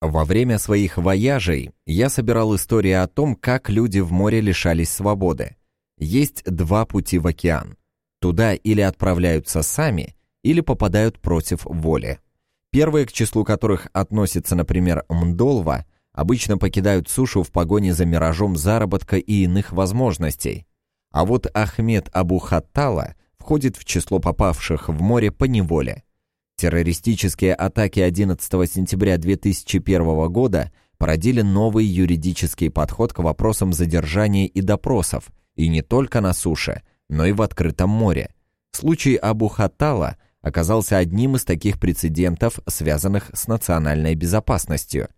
Во время своих вояжей я собирал истории о том, как люди в море лишались свободы. Есть два пути в океан. Туда или отправляются сами, или попадают против воли. Первые, к числу которых относится, например, Мдолва, обычно покидают сушу в погоне за миражом заработка и иных возможностей. А вот Ахмед Абу Хаттала входит в число попавших в море по неволе. Террористические атаки 11 сентября 2001 года породили новый юридический подход к вопросам задержания и допросов, и не только на суше, но и в открытом море. Случай Абу Хаттала оказался одним из таких прецедентов, связанных с национальной безопасностью.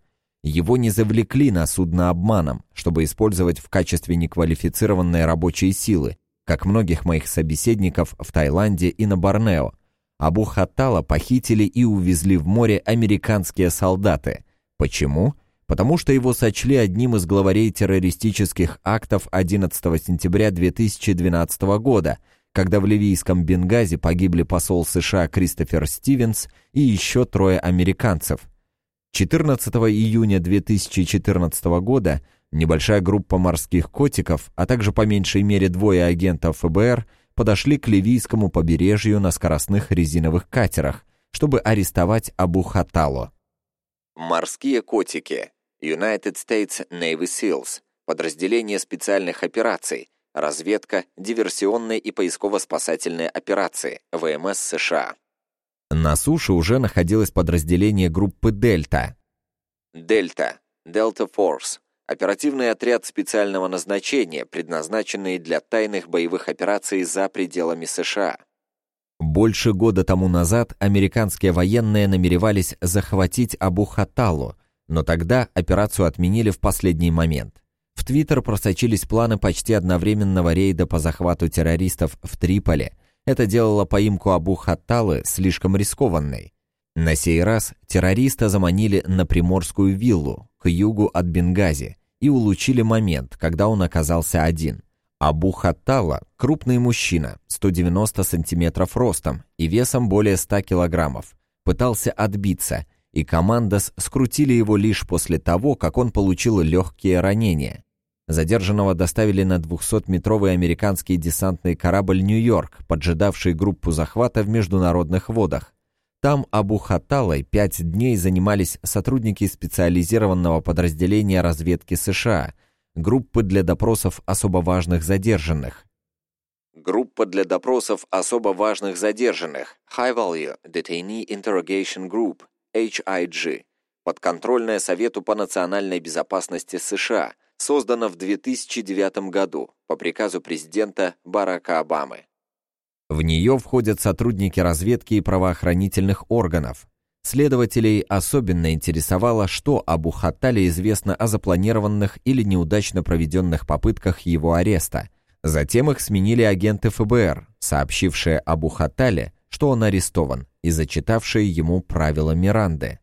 Его не завлекли на судно обманом, чтобы использовать в качестве неквалифицированной рабочей силы, как многих моих собеседников в Таиланде и на Борнео, Абу Хаттала похитили и увезли в море американские солдаты. Почему? Потому что его сочли одним из главарей террористических актов 11 сентября 2012 года, когда в ливийском Бенгази погибли посол США Кристофер Стивенс и еще трое американцев. 14 июня 2014 года небольшая группа морских котиков, а также по меньшей мере двое агентов ФБР – подошли к ливийскому побережью на скоростных резиновых катерах, чтобы арестовать Абу Хатало. Морские котики. United States Navy SEALs. Подразделение специальных операций. Разведка, диверсионные и поисково-спасательные операции. ВМС США. На суше уже находилось подразделение группы «Дельта». «Дельта» – «Delta Force» Оперативный отряд специального назначения, предназначенный для тайных боевых операций за пределами США. Больше года тому назад американские военные намеревались захватить Абу Хаталу, но тогда операцию отменили в последний момент. В Твиттер просочились планы почти одновременного рейда по захвату террористов в Триполи. Это делало поимку Абу Хатталы слишком рискованной. На сей раз террориста заманили на Приморскую виллу, к югу от Бенгази, и улучили момент, когда он оказался один. Абу Хаттала – крупный мужчина, 190 сантиметров ростом и весом более 100 килограммов. Пытался отбиться, и командос скрутили его лишь после того, как он получил легкие ранения. Задержанного доставили на 200-метровый американский десантный корабль «Нью-Йорк», поджидавший группу захвата в международных водах. Там Абу Хаталой пять дней занимались сотрудники специализированного подразделения разведки США, группы для допросов особо важных задержанных. Группа для допросов особо важных задержанных High Value Detainee Interrogation Group, HIG, подконтрольная Совету по национальной безопасности США, создана в 2009 году по приказу президента Барака Обамы. В нее входят сотрудники разведки и правоохранительных органов. Следователей особенно интересовало, что об Ухаттале известно о запланированных или неудачно проведенных попытках его ареста. Затем их сменили агенты ФБР, сообщившие об Ухаттале, что он арестован, и зачитавшие ему правила Миранды.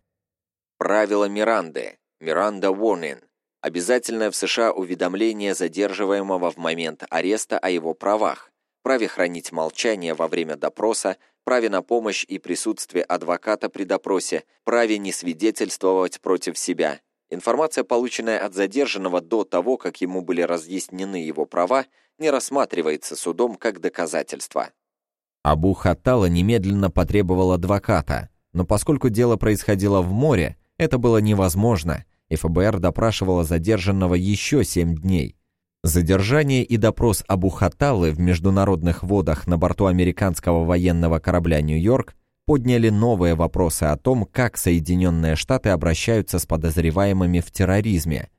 Правила Миранды. Миранда Warning. Обязательное в США уведомление задерживаемого в момент ареста о его правах праве хранить молчание во время допроса, праве на помощь и присутствие адвоката при допросе, праве не свидетельствовать против себя. Информация, полученная от задержанного до того, как ему были разъяснены его права, не рассматривается судом как доказательство. Абу Хаттала немедленно потребовал адвоката, но поскольку дело происходило в море, это было невозможно, и ФБР допрашивало задержанного еще семь дней – Задержание и допрос Абу Хаталы в международных водах на борту американского военного корабля «Нью-Йорк» подняли новые вопросы о том, как Соединенные Штаты обращаются с подозреваемыми в терроризме.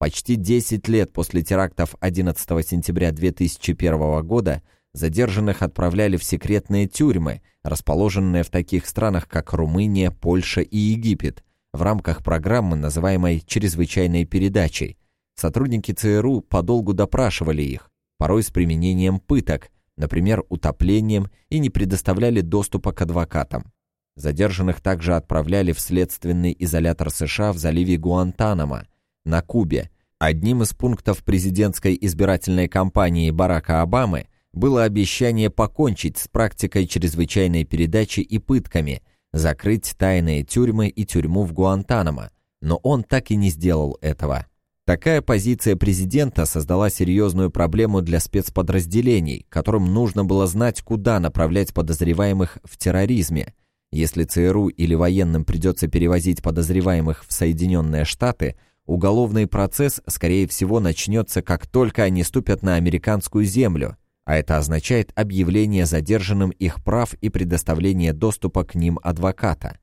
Почти 10 лет после терактов 11 сентября 2001 года задержанных отправляли в секретные тюрьмы, расположенные в таких странах, как Румыния, Польша и Египет, в рамках программы, называемой «чрезвычайной передачей», Сотрудники ЦРУ подолгу допрашивали их, порой с применением пыток, например, утоплением, и не предоставляли доступа к адвокатам. Задержанных также отправляли в следственный изолятор США в заливе Гуантанамо, на Кубе. Одним из пунктов президентской избирательной кампании Барака Обамы было обещание покончить с практикой чрезвычайной передачи и пытками, закрыть тайные тюрьмы и тюрьму в Гуантанамо, но он так и не сделал этого. Такая позиция президента создала серьезную проблему для спецподразделений, которым нужно было знать, куда направлять подозреваемых в терроризме. Если ЦРУ или военным придется перевозить подозреваемых в Соединенные Штаты, уголовный процесс, скорее всего, начнется, как только они ступят на американскую землю, а это означает объявление задержанным их прав и предоставление доступа к ним адвоката.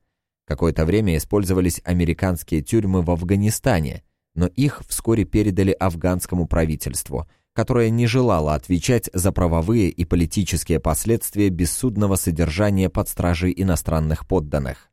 Какое-то время использовались американские тюрьмы в Афганистане – но их вскоре передали афганскому правительству, которое не желало отвечать за правовые и политические последствия бессудного содержания под стражей иностранных подданных.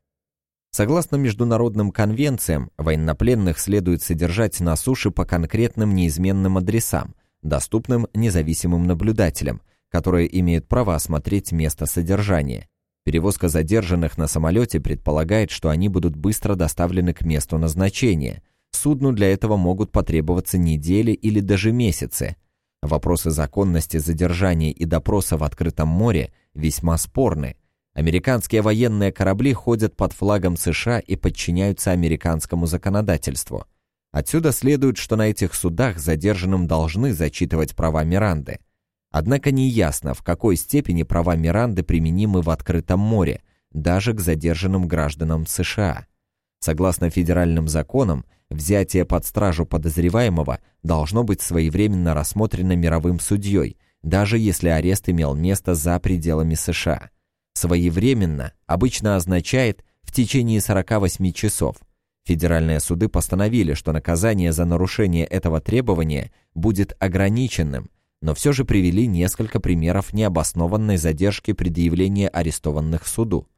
Согласно международным конвенциям, военнопленных следует содержать на суше по конкретным неизменным адресам, доступным независимым наблюдателям, которые имеют право осмотреть место содержания. Перевозка задержанных на самолете предполагает, что они будут быстро доставлены к месту назначения – Судну для этого могут потребоваться недели или даже месяцы. Вопросы законности задержания и допроса в открытом море весьма спорны. Американские военные корабли ходят под флагом США и подчиняются американскому законодательству. Отсюда следует, что на этих судах задержанным должны зачитывать права Миранды. Однако неясно, в какой степени права Миранды применимы в открытом море, даже к задержанным гражданам США. Согласно федеральным законам, взятие под стражу подозреваемого должно быть своевременно рассмотрено мировым судьей, даже если арест имел место за пределами США. Своевременно обычно означает в течение 48 часов. Федеральные суды постановили, что наказание за нарушение этого требования будет ограниченным, но все же привели несколько примеров необоснованной задержки предъявления арестованных в суду.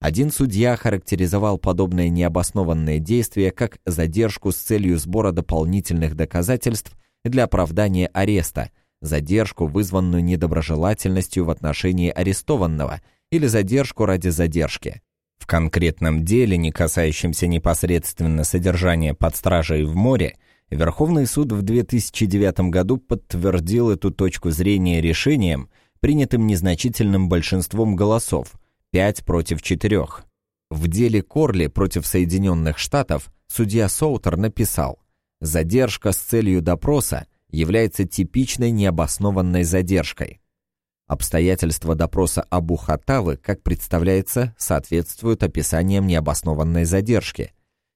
Один судья характеризовал подобное необоснованное действие как задержку с целью сбора дополнительных доказательств для оправдания ареста, задержку, вызванную недоброжелательностью в отношении арестованного, или задержку ради задержки. В конкретном деле, не касающемся непосредственно содержания под стражей в море, Верховный суд в 2009 году подтвердил эту точку зрения решением, принятым незначительным большинством голосов, 5 против 4. В деле Корли против Соединенных Штатов судья Соутер написал «Задержка с целью допроса является типичной необоснованной задержкой». Обстоятельства допроса Абу Хатавы, как представляется, соответствуют описаниям необоснованной задержки.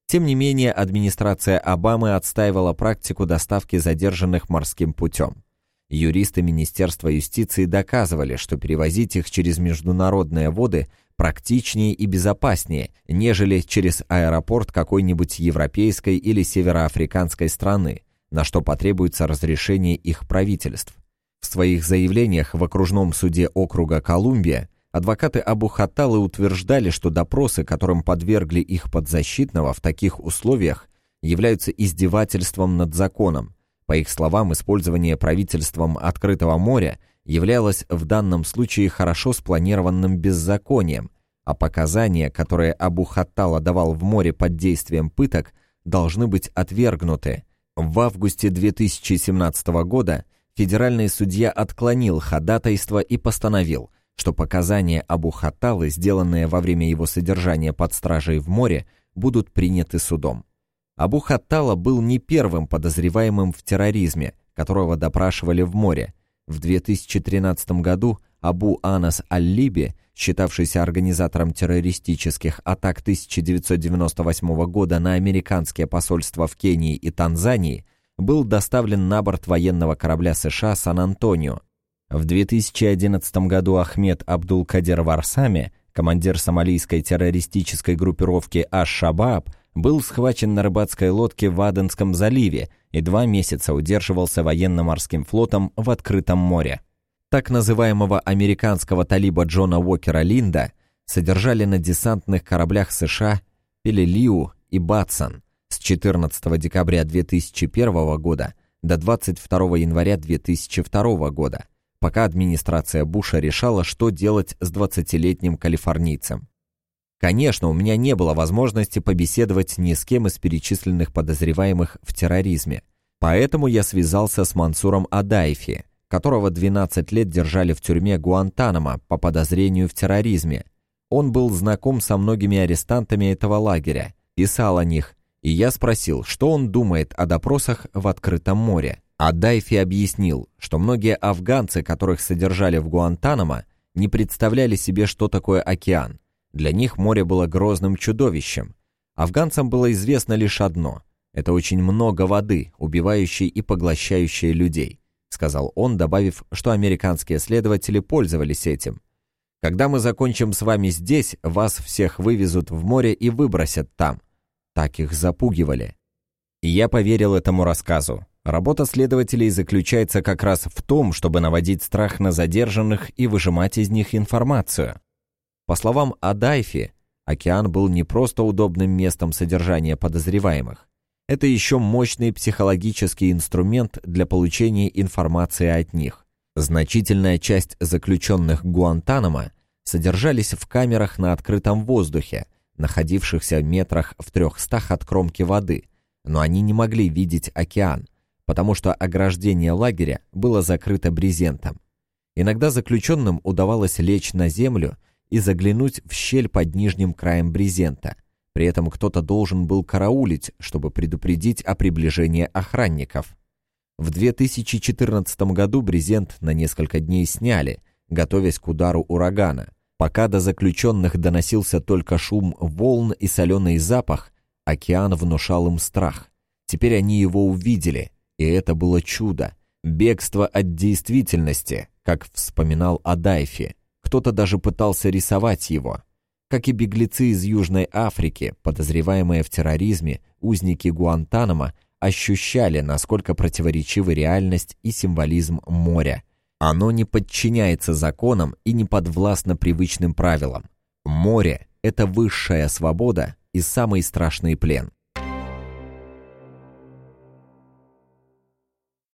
Тем не менее, администрация Обамы отстаивала практику доставки задержанных морским путем. Юристы Министерства юстиции доказывали, что перевозить их через международные воды практичнее и безопаснее, нежели через аэропорт какой-нибудь европейской или североафриканской страны, на что потребуется разрешение их правительств. В своих заявлениях в окружном суде округа Колумбия адвокаты Абу Хатталы утверждали, что допросы, которым подвергли их подзащитного в таких условиях, являются издевательством над законом, по их словам, использование правительством открытого моря являлось в данном случае хорошо спланированным беззаконием, а показания, которые Абу Хаттала давал в море под действием пыток, должны быть отвергнуты. В августе 2017 года федеральный судья отклонил ходатайство и постановил, что показания Абу Хатталы, сделанные во время его содержания под стражей в море, будут приняты судом. Абу Хаттала был не первым подозреваемым в терроризме, которого допрашивали в море. В 2013 году Абу Анас Аль-Либи, считавшийся организатором террористических атак 1998 года на американские посольства в Кении и Танзании, был доставлен на борт военного корабля США «Сан-Антонио». В 2011 году Ахмед Абдул-Кадер Варсами, командир сомалийской террористической группировки Аш-Шабааб, был схвачен на рыбацкой лодке в Аденском заливе и два месяца удерживался военно-морским флотом в открытом море. Так называемого американского талиба Джона Уокера Линда содержали на десантных кораблях США Пелелиу и Батсон с 14 декабря 2001 года до 22 января 2002 года, пока администрация Буша решала, что делать с 20-летним калифорнийцем. Конечно, у меня не было возможности побеседовать ни с кем из перечисленных подозреваемых в терроризме. Поэтому я связался с Мансуром Адайфи, которого 12 лет держали в тюрьме Гуантанамо по подозрению в терроризме. Он был знаком со многими арестантами этого лагеря, писал о них И я спросил, что он думает о допросах в открытом море. А Дайфи объяснил, что многие афганцы, которых содержали в Гуантанамо, не представляли себе, что такое океан. Для них море было грозным чудовищем. Афганцам было известно лишь одно – это очень много воды, убивающей и поглощающей людей, сказал он, добавив, что американские следователи пользовались этим. Когда мы закончим с вами здесь, вас всех вывезут в море и выбросят там. Так их запугивали. И я поверил этому рассказу. Работа следователей заключается как раз в том, чтобы наводить страх на задержанных и выжимать из них информацию. По словам Адайфи, океан был не просто удобным местом содержания подозреваемых. Это еще мощный психологический инструмент для получения информации от них. Значительная часть заключенных Гуантанамо содержались в камерах на открытом воздухе, находившихся метрах в трехстах от кромки воды, но они не могли видеть океан, потому что ограждение лагеря было закрыто брезентом. Иногда заключенным удавалось лечь на землю и заглянуть в щель под нижним краем брезента. При этом кто-то должен был караулить, чтобы предупредить о приближении охранников. В 2014 году брезент на несколько дней сняли, готовясь к удару урагана. Пока до заключенных доносился только шум волн и соленый запах, океан внушал им страх. Теперь они его увидели, и это было чудо. Бегство от действительности, как вспоминал Адайфи. Кто-то даже пытался рисовать его. Как и беглецы из Южной Африки, подозреваемые в терроризме, узники Гуантанамо ощущали, насколько противоречивы реальность и символизм моря. Оно не подчиняется законам и не подвластно привычным правилам. Море – это высшая свобода и самый страшный плен –